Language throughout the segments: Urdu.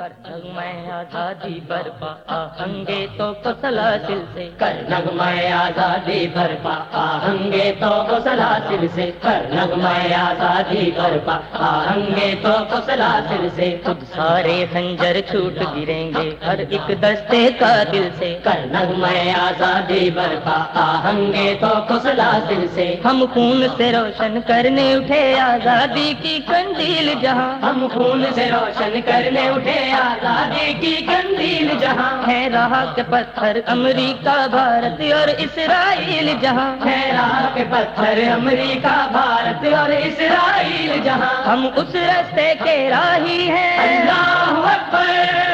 کر میں آزادی برپا آہنگے تو سلاسل سے۔ کر میں آزادی برپا آہنگے تو سلاسل سے۔ کر میں آزادی برپا آہنگے تو سلاسل سے۔ خود سارے خنجر چھوٹ گریں گے ہر ایک دستے کا دل سے۔ کر میں آزادی برپا آہنگے تو سلاسل سے۔ ہم خون سے روشن کرنے اٹھے آزادی کی کنڈیل جہاں۔ ہم خون سے روشن کرنے اٹھے آزادی کی کندیل جہاں ہے راہ کے پتھر امریکہ، بھارت اور اسرائیل جہاں ہے راہ کے پتھر امریکہ، بھارت اور اسرائیل جہاں ہم اس رستے کے راہی ہیں۔ اللہ اکبر۔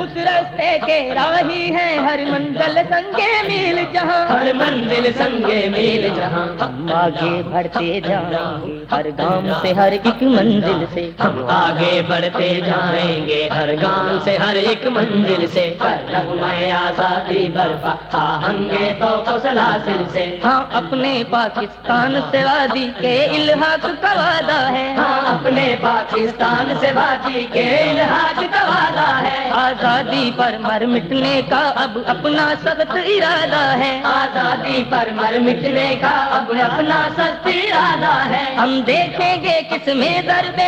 اس راستے کے راہی ہیں ہر منزل سنگے میل جہاں۔ ہر منزل سنگے میل جہاں۔ ہم آگے بڑھتے جائیں گے ہر گاؤں سے ہر ایک منزل سے۔ ہم آگے بڑھتے جائیں گے ہر گاؤں سے ہر ایک منزل سے۔ میں آزادی برپا آہنگے تو سلاسل سے ہاں اپنے پاکستان سے وادی کے الحاق کا وعدہ ہے۔ ہاں اپنے پاکستان سے وادی کے الحاق کا وعدہ ہے۔ آزادی پر مر مٹنے کا اب اپنا سخت ارادہ ہے۔ آزادی پر مر مٹنے کا اب اپنا سخت ارادہ ہے۔ ہم دیکھیں گے کس میں درد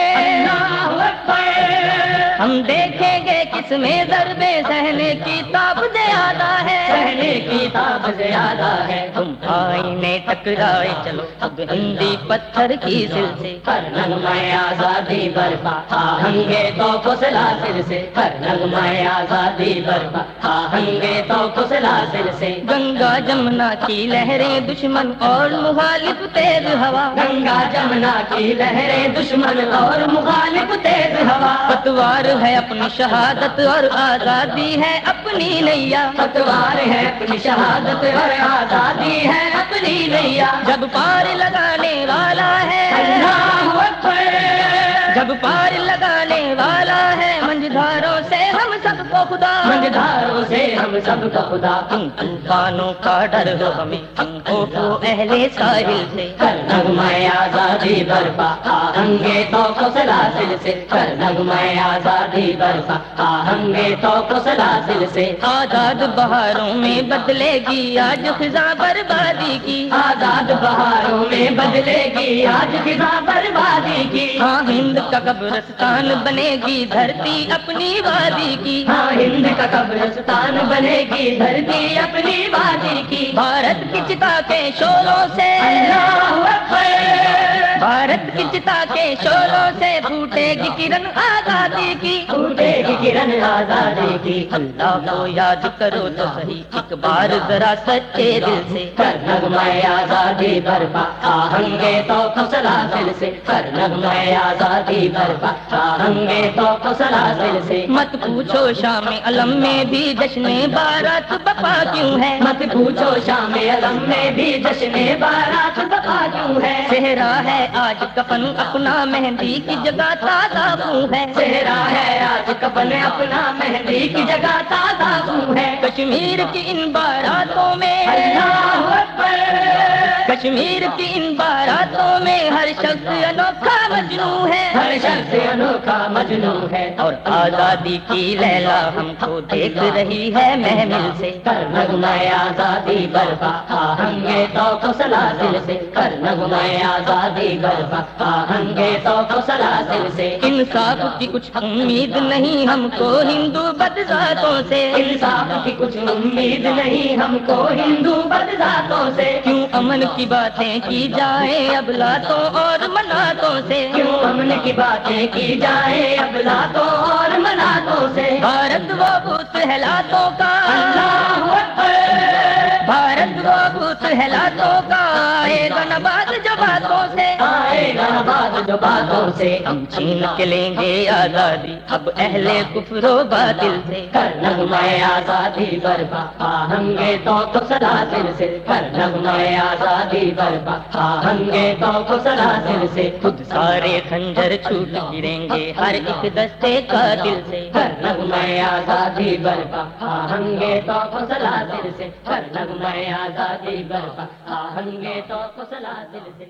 ہم دیکھیں گے کس میں درد سہنے کی تاب زیادہ ہے۔ سہنے کی تاب زیادہ ہے۔ تم آئینے ٹکرائے چلو۔ اب ہندی پتھر کی سل سے۔ کر میں آزادی برپا۔ آہنگے تو کسلا سل سے۔ کر میں آزادی برپا۔ آہنگے تو کسلا سل سے۔ گنگا جمنا کی لہریں دشمن اور مخالف تیز ہوا۔ گنگا جمنا کی لہریں دشمن اور مخالف تیز ہوا۔ پتوار ہے اپنی شہادت اور آزادی ہے اپنی نیا پتوار ہے اپنی شہادت اور آزادی ہے اپنی نیا جب پار لگانے والا ہے۔ اللہ اکبر۔ جب پار لگانے والا ہے کو خدا. منجھاروں سے ہم سب کا خدا. طوفانوں کا ڈر ہو ہمیں ہو تو اہل ساحل سے. کر آزادی برپا. آہنگے تو کو سلاسل سے کر نغمہ آزادی برپا. آہنگے تو کو سلاسل سے آزاد بہاروں میں بدلے گی آج خزاں بربادی کی. آزاد بہاروں میں بدلے گی آج خزاں بربادی کی. ہاں ہند کا قبرستان بنے گی دھرتی اپنی وادی کی. ہاں ہند کا قبرستان بنے گی۔ دھرتی اپنی بازی کی۔ بھارت کی چتا کے شوروں سے۔ اللہ اکبر۔ بھارت کی چتا کے شوروں سے پھوٹے گی کرن آزادی کی۔ پھوٹے گی کرن آزادی کی۔ اللہ کو یاد کرو تو صحیح۔ ایک بار ذرا سچے دل سے۔ کر نغمہ آزادی برپا۔ آہنگے تو کسلا دل سے۔ کر نغمہ آزادی برپا۔ آہنگے تو کسلا دل سے۔ مت پوچھو شام علم میں بھی جشن بارات بپا کیوں ہے۔ مت پوچھو شام علم میں بھی جشن بارات کیوں ہے۔ آج کفن اپنا مہندی کی جگہ تازہ ہے۔ صحرا ہے آج کفن اپنا مہندی کی جگہ تازہ ہے کشمیر کی ان باراتوں میں کشمیر کی ان باراتوں میں ہر شخص انوکھا مجنو ہے۔ ہر شخص انوکھا مجنو ہے۔ اور آزادی کی لیلا ہم کو دیکھ رہی ہے محمل سے۔ کر نغمہ آزادی برپا آہنگے تو کو سلاسل سے۔ کر نغمہ آزادی برپا آہنگے تو کو سلاسل سے۔ انصاف کی کچھ امید نہیں ہم کو ہندو بدذاتوں سے۔ کی کچھ امید نہیں ہم کو ہندو بدذاتوں سے۔ کیوں امن کی باتیں کی جائیں اب لاتوں اور مناتوں سے؟ کیوں امن کی باتیں کی جائیں اب لاتوں اور مناتوں سے؟ بھارت وہ بھوت حلاتوں کا۔ اللہ وہ بھوت حلاتوں کا، آئے گا نبات جو باتوں سے۔ آئے گا بات جو باتوں سے۔ ہم چھین کے لیں گے آزادی۔ اب اہل کفر و باطل سے۔ کر نغمہ آزادی برپا۔ آہنگے تو کو سلاسل سے۔ کر نغمہ آزادی برپا۔ آہنگے تو کو سلاسل سے۔ خود سارے خنجر چھوٹ گریں گے۔ ہر ایک دستے کا دل سے۔ کر نغمہ آزادی برپا۔ آہنگے تو کو سلاسل سے۔ کر نغمہ آزادی برپا آہنگے تو کو دل سے